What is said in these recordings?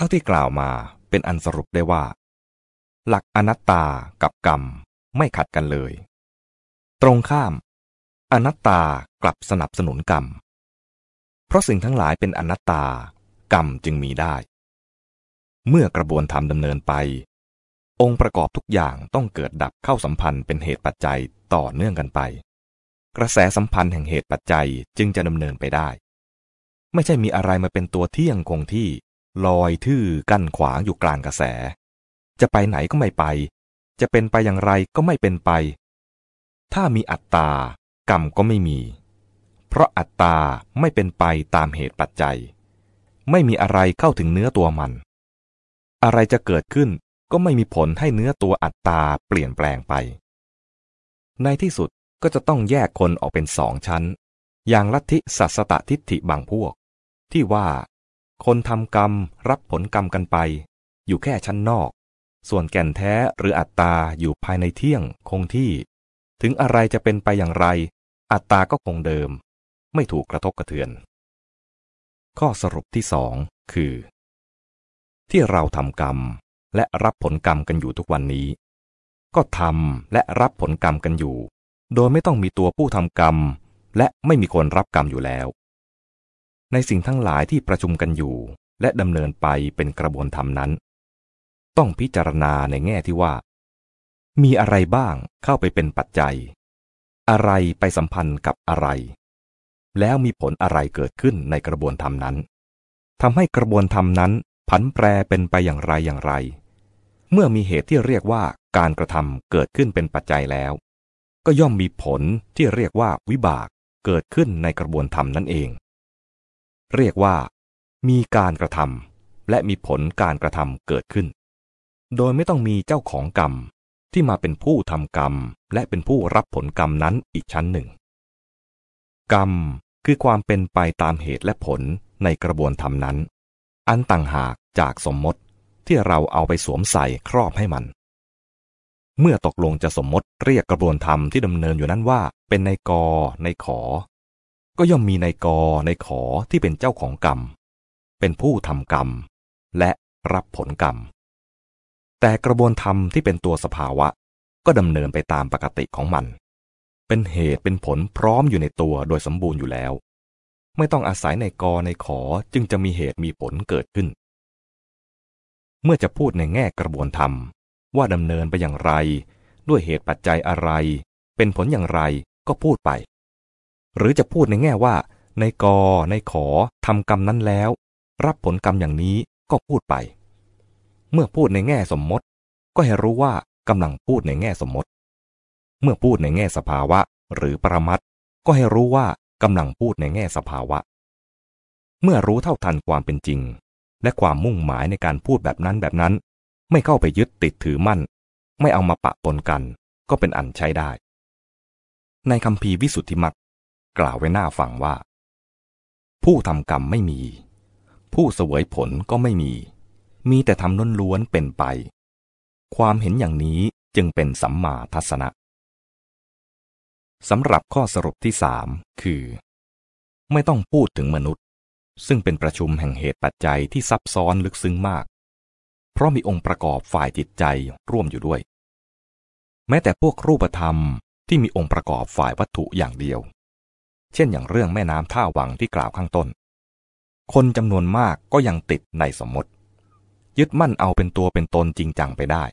เท่าที่กล่าวมาเป็นอันสรุปได้ว่า หลักอนัตตากับกรรมไม่ขัดกันเลย ตรงข้าม อนัตตากลับสนับสนุนกรรม เพราะสิ่งทั้งหลายเป็นอนัตตากรรมจึงมีได้ เมื่อกระบวนธรรมดำเนินไป องค์ประกอบทุกอย่างต้องเกิดดับเข้าสัมพันธ์เป็นเหตุปัจจัยต่อเนื่องกันไป กระแสสัมพันธ์แห่งเหตุปัจจัยจึงจะดำเนินไปได้ ไม่ใช่มีอะไรมาเป็นตัวเที่ยงคงที่ ลอยทื่อกั้นขวางอยู่กลางกระแส จะไปไหนก็ไม่ไป จะเป็นไปอย่างไรก็ไม่เป็นไป ถ้ามีอัตตากรรมก็ไม่มี เพราะอัตตาไม่เป็นไปตามเหตุปัจจัย ไม่มีอะไรเข้าถึงเนื้อตัวมัน อะไรจะเกิดขึ้นก็ไม่มีผลให้เนื้อตัวอัตตาเปลี่ยนแปลงไป ในที่สุดก็จะต้องแยกคนออกเป็นสองชั้น อย่างลัทธิสัสตทิฏฐิบางพวก ที่ว่า คนทำกรรมรับผลกรรมกันไป อยู่แค่ชั้นนอก ส่วนแก่นแท้หรืออัตตาอยู่ภายในเที่ยงคงที่ ถึงอะไรจะเป็นไปอย่างไร อัตตาก็คงเดิม ไม่ถูกกระทบกระเทือน ข้อสรุปที่สองคือ ที่เราทำกรรมและรับผลกรรมกันอยู่ทุกวันนี้ ก็ทำและรับผลกรรมกันอยู่ โดยไม่ต้องมีตัวผู้ทำกรรม และไม่มีคนรับกรรมอยู่แล้ว ในสิ่งทั้งหลายที่ประชุมกันอยู่ และดำเนินไปเป็นกระบวนธรรมนั้น ต้องพิจารณาในแง่ที่ว่า มีอะไรบ้างเข้าไปเป็นปัจจัย อะไรไปสัมพันธ์กับอะไร แล้วมีผลอะไรเกิดขึ้นในกระบวนธรรมนั้นทำให้กระบวนธรรมนั้นผันแปรเป็นไปอย่างไรอย่างไร เมื่อมีเหตุที่เรียกว่าการกระทำเกิดขึ้นเป็นปัจจัยแล้ว ก็ย่อมมีผลที่เรียกว่าวิบากเกิดขึ้นในกระบวนธรรมนั่นเอง เรียกว่า มีการกระทำและมีผลการกระทำเกิดขึ้น โดยไม่ต้องมีเจ้าของกรรมที่มาเป็นผู้ทำกรรม และเป็นผู้รับผลกรรมนั้นอีกชั้นหนึ่ง กรรมคือความเป็นไปตามเหตุและผลในกระบวนธรรมนั้น อันต่างหากจากสมมติที่เราเอาไปสวมใส่ครอบให้มัน เมื่อตกลงจะสมมติเรียกกระบวนธรรมที่ดำเนินอยู่นั้นว่า เป็นในกอในขอ ก็ย่อมมีในกอในขอที่เป็นเจ้าของกรรม เป็นผู้ทำกรรม และรับผลกรรม แต่กระบวนธรรมที่เป็นตัวสภาวะ ก็ดำเนินไปตามปกติของมัน เป็นเหตุเป็นผลพร้อมอยู่ในตัวโดยสมบูรณ์อยู่แล้ว ไม่ต้องอาศัยในกอในขอจึงจะมีเหตุมีผลเกิดขึ้น เมื่อจะพูดในแง่กระบวนธรรม ว่าดำเนินไปอย่างไร ด้วยเหตุปัจจัยอะไร เป็นผลอย่างไรก็พูดไป หรือจะพูดในแง่ว่า ในกอในขอทำกรรมนั้นแล้ว รับผลกรรมอย่างนี้ก็พูดไป เมื่อพูดในแง่สมมติ ก็ให้รู้ว่ากำลังพูดในแง่สมมติ เมื่อพูดในแง่สภาวะ หรือปรมัตก็ให้รู้ว่ากำลังพูดในแง่สภาวะ เมื่อรู้เท่าทันความเป็นจริง และความมุ่งหมายในการพูดแบบนั้นแบบนั้น ไม่เข้าไปยึดติดถือมั่น ไม่เอามาปะปนกัน ก็เป็นอันใช้ได้ ในคำพีวิสุทธิมัก กล่าวไว้หน้าฟังว่า ผู้ทำกรรมไม่มี ผู้เสวยผลก็ไม่มี มีแต่ทำน้นล้วนเป็นไป ความเห็นอย่างนี้จึงเป็นสัมมาทัศนะสำหรับข้อสรุปที่สามคือ ไม่ต้องพูดถึงมนุษย์ ซึ่งเป็นประชุมแห่งเหตุปัจจัยที่ซับซ้อนลึกซึ้งมาก เพราะมีองค์ประกอบฝ่ายจิตใจร่วมอยู่ด้วย แม้แต่พวกรูปธรรมที่มีองค์ประกอบฝ่ายวัตถุอย่างเดียว เช่นอย่างเรื่องแม่น้ำท่าวังที่กล่าวข้างต้น คนจำนวนมากก็ยังติดในสมมติ ยึดมั่นเอาเป็นตัวเป็นตนจริงจังไปได้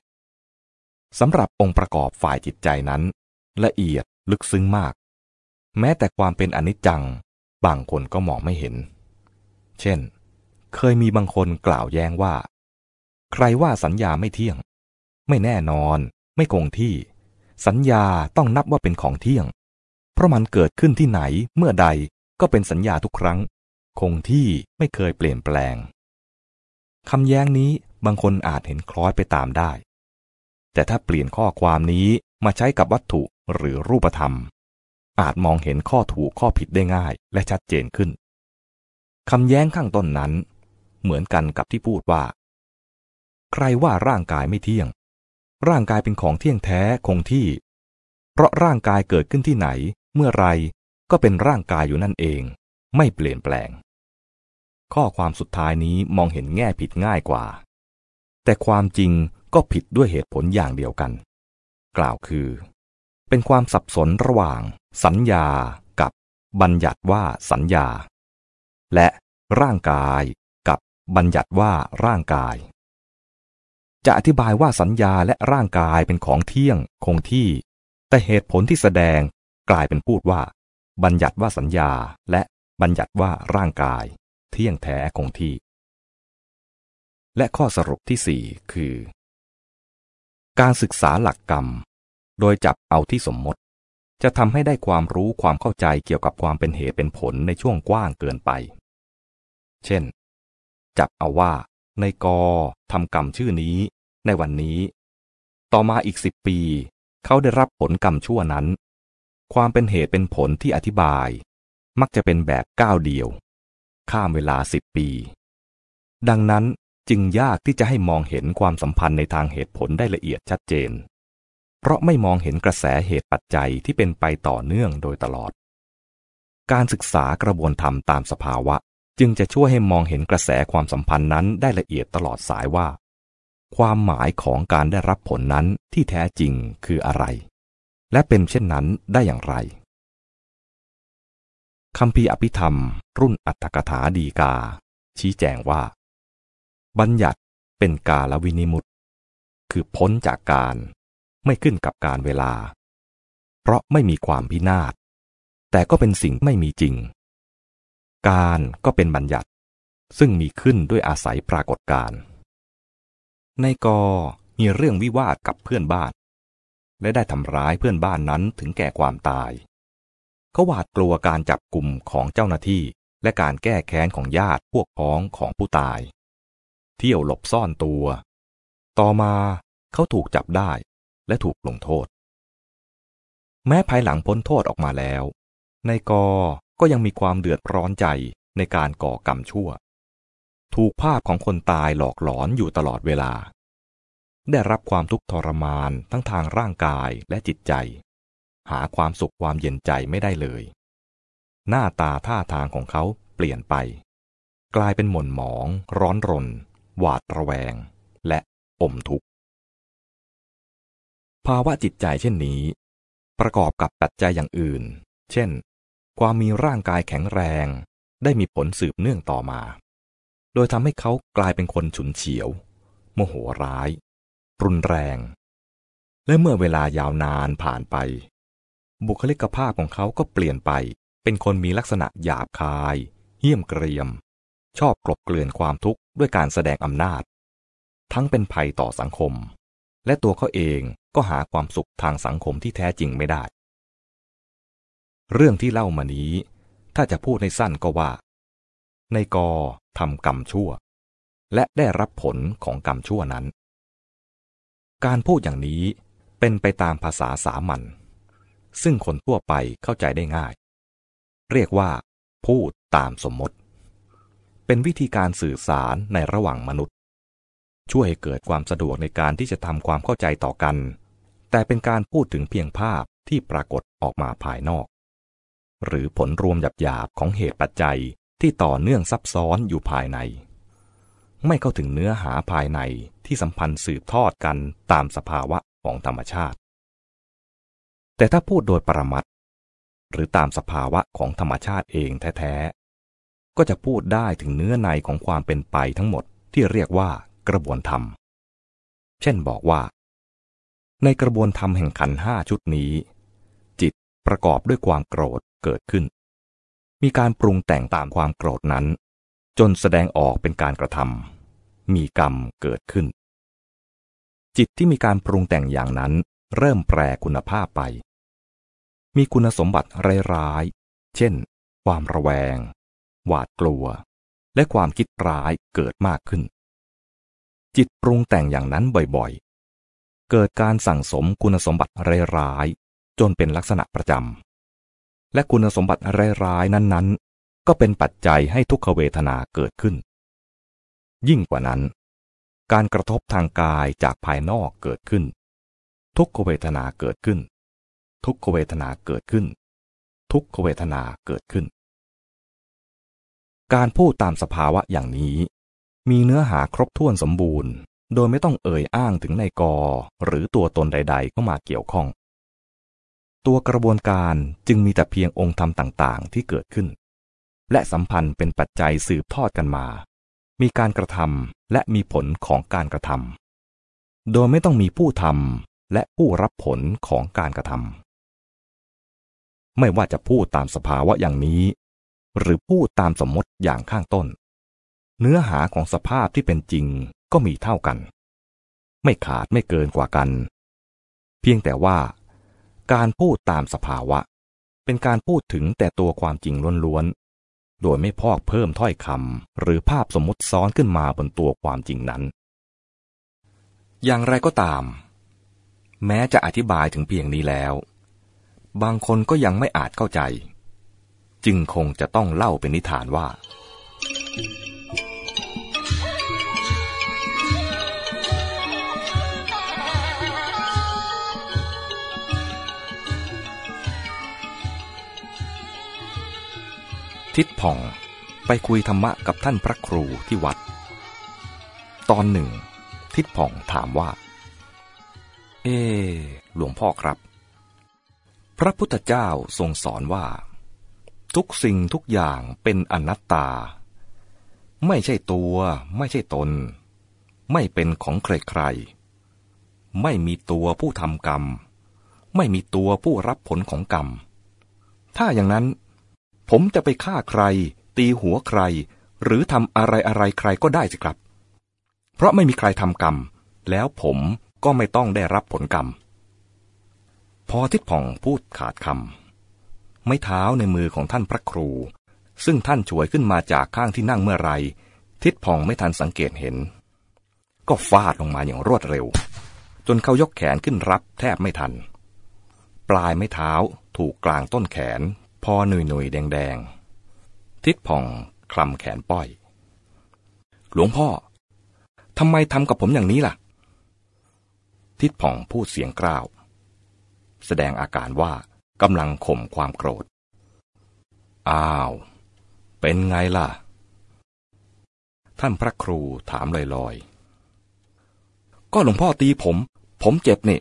สำหรับองค์ประกอบฝ่ายจิตใจนั้น ละเอียดลึกซึ้งมาก แม้แต่ความเป็นอนิจจัง บางคนก็มองไม่เห็น เช่น เคยมีบางคนกล่าวแย้งว่า ใครว่าสัญญาไม่เที่ยง ไม่แน่นอน ไม่คงที่ สัญญาต้องนับว่าเป็นของเที่ยง เพราะมันเกิดขึ้นที่ไหนเมื่อใดก็เป็นสัญญาทุกครั้ง คงที่ไม่เคยเปลี่ยนแปลงคำแย้งนี้บางคนอาจเห็นคล้อยไปตามได้ แต่ถ้าเปลี่ยนข้อความนี้มาใช้กับวัตถุหรือรูปธรรม อาจมองเห็นข้อถูกข้อผิดได้ง่ายและชัดเจนขึ้นคำแย้งข้างต้นนั้น เหมือนกันกับที่พูดว่า ใครว่าร่างกายไม่เที่ยง ร่างกายเป็นของเที่ยงแท้คงที่ เพราะร่างกายเกิดขึ้นที่ไหน เมื่อไรก็เป็นร่างกายอยู่นั่นเอง ไม่เปลี่ยนแปลง ข้อความสุดท้ายนี้มองเห็นแง่ผิดง่ายกว่า แต่ความจริงก็ผิดด้วยเหตุผลอย่างเดียวกัน กล่าวคือ เป็นความสับสนระหว่าง สัญญากับบัญญัติว่าสัญญา และร่างกายกับบัญญัติว่าร่างกาย จะอธิบายว่าสัญญาและร่างกายเป็นของเที่ยงคงที่ แต่เหตุผลที่แสดง กลายเป็นพูดว่า บัญญัติว่าสัญญาและบัญญัติว่าร่างกาย เที่ยงแท้คงที่ และข้อสรุปที่สี่คือ การศึกษาหลักกรรม โดยจับเอาที่สมมติ จะทำให้ได้ความรู้ความเข้าใจเกี่ยวกับความเป็นเหตุเป็นผลในช่วงกว้างเกินไป เช่น จับเอาว่า ในกอทำกรรมชื่อนี้ ในวันนี้ ต่อมาอีกสิบปี เขาได้รับผลกรรมชั่วนั้น ความเป็นเหตุเป็นผลที่อธิบาย มักจะเป็นแบบก้าวเดียว ข้ามเวลาสิบปี ดังนั้นจึงยากที่จะให้มองเห็นความสัมพันธ์ในทางเหตุผลได้ละเอียดชัดเจน เพราะไม่มองเห็นกระแสเหตุปัจจัยที่เป็นไปต่อเนื่องโดยตลอด การศึกษากระบวนธรรมตามสภาวะ จึงจะช่วยให้มองเห็นกระแสความสัมพันธ์นั้นได้ละเอียดตลอดสายว่า ความหมายของการได้รับผลนั้นที่แท้จริงคืออะไร และเป็นเช่นนั้นได้อย่างไรคำพีอภิธรรม รุ่นอัตถกถาดีกา ชี้แจงว่า บัญญัติเป็นกาลวินิมุตคือพ้นจากการไม่ขึ้นกับการเวลา เพราะไม่มีความพินาศแต่ก็เป็นสิ่งไม่มีจริง การก็เป็นบัญญัติ ซึ่งมีขึ้นด้วยอาศัยปรากฏการ ในกอมีเรื่องวิวาทกับเพื่อนบ้าน และได้ทำร้ายเพื่อนบ้านนั้นถึงแก่ความตาย เขาหวาดกลัวการจับกลุ่มของเจ้าหน้าที่ และการแก้แค้นของญาติพวกพ้องของผู้ตาย เที่ยวหลบซ่อนตัว ต่อมาเขาถูกจับได้และถูกลงโทษ แม้ภายหลังพ้นโทษออกมาแล้ว ในกอก็ยังมีความเดือดร้อนใจในการก่อกรรมชั่ว ถูกภาพของคนตายหลอกหลอนอยู่ตลอดเวลา ได้รับความทุกข์ทรมานทั้งทางร่างกายและจิตใจ หาความสุขความเย็นใจไม่ได้เลย หน้าตาท่าทางของเขาเปลี่ยนไป กลายเป็นหม่นหมอง ร้อนรน หวาดระแวง และอมทุกข์ ภาวะจิตใจเช่นนี้ ประกอบกับปัจจัยอย่างอื่น เช่น ความมีร่างกายแข็งแรง ได้มีผลสืบเนื่องต่อมา โดยทำให้เขากลายเป็นคนฉุนเฉียว โมโหร้าย รุนแรง และเมื่อเวลายาวนานผ่านไป บุคลิกภาพของเขาก็เปลี่ยนไป เป็นคนมีลักษณะหยาบคาย เหี้ยมเกรียม ชอบกลบเกลื่อนความทุกข์ด้วยการแสดงอำนาจ ทั้งเป็นภัยต่อสังคม และตัวเขาเองก็หาความสุขทางสังคมที่แท้จริงไม่ได้ เรื่องที่เล่ามานี้ ถ้าจะพูดในสั้นก็ว่า ในกอทำกรรมชั่ว และได้รับผลของกรรมชั่วนั้น การพูดอย่างนี้เป็นไปตามภาษาสามัญซึ่งคนทั่วไปเข้าใจได้ง่าย เรียกว่า พูดตามสมมติ เป็นวิธีการสื่อสารในระหว่างมนุษย์ ช่วยให้เกิดความสะดวกในการที่จะทำความเข้าใจต่อกัน แต่เป็นการพูดถึงเพียงภาพที่ปรากฏออกมาภายนอก หรือผลรวมหยาบๆของเหตุปัจจัยที่ต่อเนื่องซับซ้อนอยู่ภายใน ไม่เข้าถึงเนื้อหาภายในที่สัมพันธ์สืบทอดกันตามสภาวะของธรรมชาติ แต่ถ้าพูดโดยปรมัตหรือตามสภาวะของธรรมชาติเองแท้ๆ ก็จะพูดได้ถึงเนื้อในของความเป็นไปทั้งหมดที่เรียกว่ากระบวนธรรม เช่นบอกว่า ในกระบวนธรรมแห่งขันห้าชุดนี้ จิตประกอบด้วยความโกรธเกิดขึ้น มีการปรุงแต่งตามความโกรธนั้น จนแสดงออกเป็นการกระทำ มีกรรมเกิดขึ้น จิตที่มีการปรุงแต่งอย่างนั้นเริ่มแปรคุณภาพไป มีคุณสมบัติร้ายๆ เช่น ความระแวง หวาดกลัว และความคิดร้ายเกิดมากขึ้น จิตปรุงแต่งอย่างนั้นบ่อยๆ เกิดการสั่งสมคุณสมบัติร้ายๆ จนเป็นลักษณะประจำ และคุณสมบัติร้ายๆ นั้นๆ ก็เป็นปัจจัยให้ทุกขเวทนาเกิดขึ้น ยิ่งกว่านั้น การกระทบทางกายจากภายนอกเกิดขึ้น ทุกขเวทนาเกิดขึ้น ทุกขเวทนาเกิดขึ้น ทุกขเวทนาเกิดขึ้น การพูดตามสภาวะอย่างนี้ มีเนื้อหาครบถ้วนสมบูรณ์ โดยไม่ต้องเอ่ยอ้างถึงในกอหรือตัวตนใด ๆ เข้ามาเกี่ยวข้อง ตัวกระบวนการจึงมีแต่เพียงองค์ธรรมต่าง ๆ ที่เกิดขึ้นและสัมพันธ์เป็นปัจจัยสืบทอดกันมา มีการกระทำและมีผลของการกระทำโดยไม่ต้องมีผู้ทำและผู้รับผลของการกระทำไม่ว่าจะพูดตามสภาวะอย่างนี้ หรือพูดตามสมมติอย่างข้างต้น เนื้อหาของสภาพที่เป็นจริงก็มีเท่ากัน ไม่ขาดไม่เกินกว่ากัน เพียงแต่ว่า การพูดตามสภาวะ เป็นการพูดถึงแต่ตัวความจริงล้วน โดยไม่พอกเพิ่มถ้อยคำหรือภาพสมมติซ้อนขึ้นมาบนตัวความจริงนั้น อย่างไรก็ตาม แม้จะอธิบายถึงเพียงนี้แล้ว บางคนก็ยังไม่อาจเข้าใจ จึงคงจะต้องเล่าเป็นนิทานว่า ทิดผ่องไปคุยธรรมะกับท่านพระครูที่วัด ตอนหนึ่ง ทิดผ่องถามว่า เอ หลวงพ่อครับ พระพุทธเจ้าทรงสอนว่า ทุกสิ่งทุกอย่างเป็นอนัตตา ไม่ใช่ตัว ไม่ใช่ตน ไม่เป็นของใครๆไม่มีตัวผู้ทำกรรม ไม่มีตัวผู้รับผลของกรรม ถ้าอย่างนั้น ผมจะไปฆ่าใคร ตีหัวใคร หรือทำอะไรอะไรใครก็ได้สิครับ เพราะไม่มีใครทำกรรม แล้วผมก็ไม่ต้องได้รับผลกรรม พอทิดผ่องพูดขาดคำไม่เท้าในมือของท่านพระครู ซึ่งท่านช่วยขึ้นมาจากข้างที่นั่งเมื่อไร ทิดผ่องไม่ทันสังเกตเห็น ก็ฟาดลงมาอย่างรวดเร็ว จนเขายกแขนขึ้นรับแทบไม่ทัน ปลายไม้เท้าถูกกลางต้นแขน พอหนุยหนุยแดงแดงทิดผ่องคลำแขนป้อย หลวงพ่อทำไมทำกับผมอย่างนี้ล่ะ ทิดผ่องพูดเสียงกล้าว แสดงอาการว่ากำลังข่มความโกรธ อ้าว เป็นไงล่ะ ท่านพระครูถามลอยๆ ก็หลวงพ่อตีผม ผมเจ็บนี่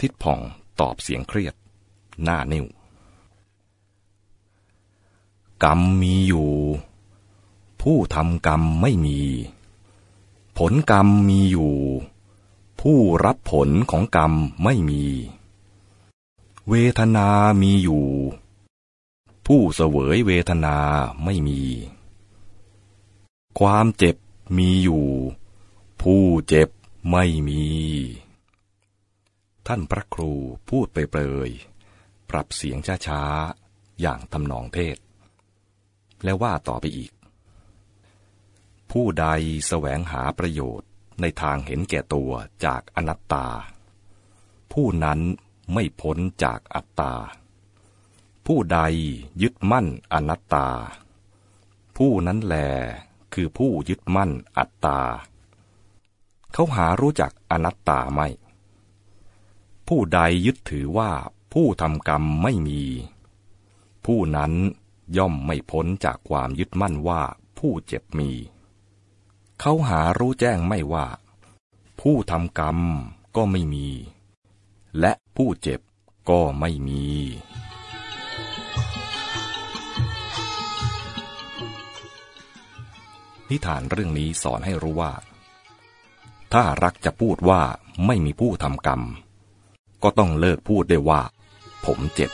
ทิดผ่องตอบเสียงเครียด หน้านิ่ว กรรมมีอยู่ ผู้ทำกรรมไม่มี ผลกรรมมีอยู่ ผู้รับผลของกรรมไม่มี เวทนามีอยู่ ผู้เสวยเวทนาไม่มี ความเจ็บมีอยู่ ผู้เจ็บไม่มี ท่านพระครูพูดไปเปรยปรับเสียงช้าๆ อย่างทำนองเทศ และว่าต่อไปอีก ผู้ใดแสวงหาประโยชน์ในทางเห็นแก่ตัวจากอนัตตา ผู้นั้นไม่พ้นจากอัตตา ผู้ใดยึดมั่นอนัตตา ผู้นั้นแลคือผู้ยึดมั่นอัตตา เขาหารู้จักอนัตตาไม่ ผู้ใดยึดถือว่าผู้ทำกรรมไม่มี ผู้นั้น ย่อมไม่พ้นจากความยึดมั่นว่าผู้เจ็บมี เขาหารู้แจ้งไม่ว่า ผู้ทำกรรมก็ไม่มี และผู้เจ็บก็ไม่มี นิทานเรื่องนี้สอนให้รู้ว่า ถ้ารักจะพูดว่าไม่มีผู้ทำกรรม ก็ต้องเลิกพูดได้ว่า ผมเจ็บ